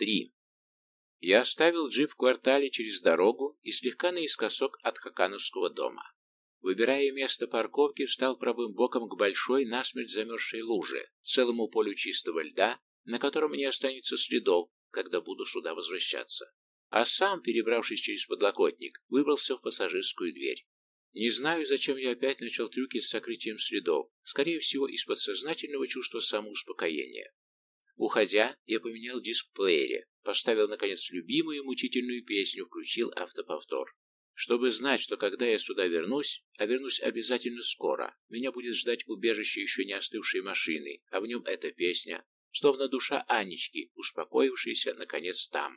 3. Я оставил джип в квартале через дорогу и слегка наискосок от Хакановского дома. Выбирая место парковки, встал правым боком к большой, насмерть замерзшей луже, целому полю чистого льда, на котором не останется следов, когда буду сюда возвращаться. А сам, перебравшись через подлокотник, выбрался в пассажирскую дверь. Не знаю, зачем я опять начал трюки с сокрытием следов, скорее всего, из подсознательного чувства самоуспокоения. Уходя, я поменял диск в плеере, поставил, наконец, любимую мучительную песню, включил автоповтор. Чтобы знать, что когда я сюда вернусь, а вернусь обязательно скоро, меня будет ждать убежище еще не остывшей машины, а в нем эта песня, словно душа Анечки, успокоившаяся, наконец, там.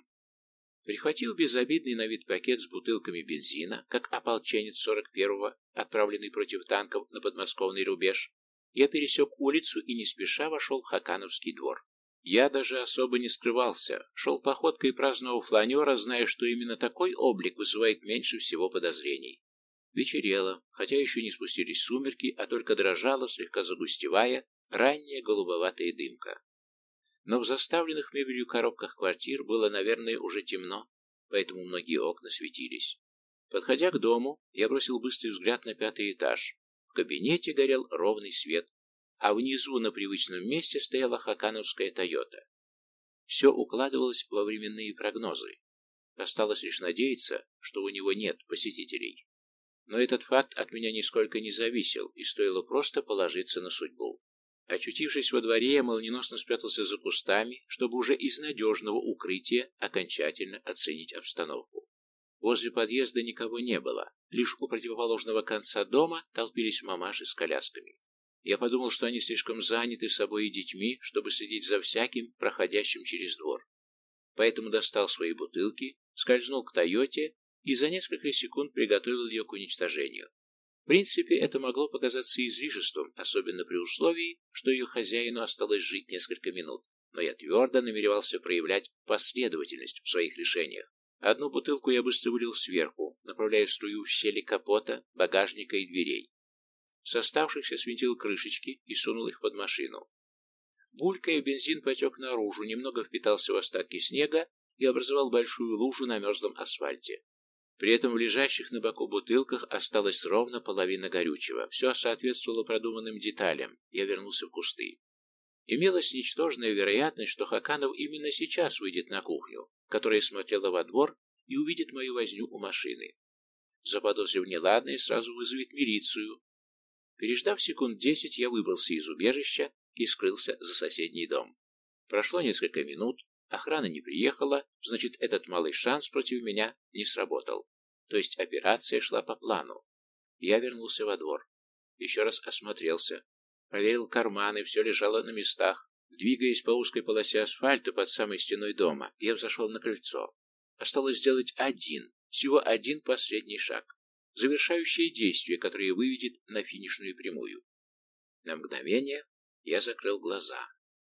Прихватил безобидный на вид пакет с бутылками бензина, как ополченец 41-го, отправленный против танков на подмосковный рубеж, я пересек улицу и не спеша вошел в Хакановский двор. Я даже особо не скрывался, шел походкой праздного фланера, зная, что именно такой облик вызывает меньше всего подозрений. Вечерело, хотя еще не спустились сумерки, а только дрожала, слегка загустевая, ранняя голубоватая дымка. Но в заставленных мебелью коробках квартир было, наверное, уже темно, поэтому многие окна светились. Подходя к дому, я бросил быстрый взгляд на пятый этаж. В кабинете горел ровный свет, а внизу на привычном месте стояла хакановская «Тойота». Все укладывалось во временные прогнозы. Осталось лишь надеяться, что у него нет посетителей. Но этот факт от меня нисколько не зависел, и стоило просто положиться на судьбу. Очутившись во дворе, я молниеносно спрятался за кустами, чтобы уже из надежного укрытия окончательно оценить обстановку. Возле подъезда никого не было, лишь у противоположного конца дома толпились мамаши с колясками. Я подумал, что они слишком заняты собой и детьми, чтобы следить за всяким, проходящим через двор. Поэтому достал свои бутылки, скользнул к «Тойоте» и за несколько секунд приготовил ее к уничтожению. В принципе, это могло показаться излишеством, особенно при условии, что ее хозяину осталось жить несколько минут, но я твердо намеревался проявлять последовательность в своих решениях. Одну бутылку я быстро вылил сверху, направляя струю в щели капота, багажника и дверей. С оставшихся свинтил крышечки и сунул их под машину. Булькая, бензин потек наружу, немного впитался в остатки снега и образовал большую лужу на мерзлом асфальте. При этом в лежащих на боку бутылках осталась ровно половина горючего. Все соответствовало продуманным деталям. Я вернулся в кусты. Имелась ничтожная вероятность, что Хаканов именно сейчас выйдет на кухню, которая смотрела во двор и увидит мою возню у машины. Заподозрив неладное, сразу вызовет милицию, Переждав секунд десять, я выбрался из убежища и скрылся за соседний дом. Прошло несколько минут, охрана не приехала, значит, этот малый шанс против меня не сработал. То есть операция шла по плану. Я вернулся во двор. Еще раз осмотрелся. Проверил карманы, все лежало на местах. Двигаясь по узкой полосе асфальта под самой стеной дома, я взошел на крыльцо. Осталось сделать один, всего один последний шаг завершающее действие, которое выведет на финишную прямую. На мгновение я закрыл глаза.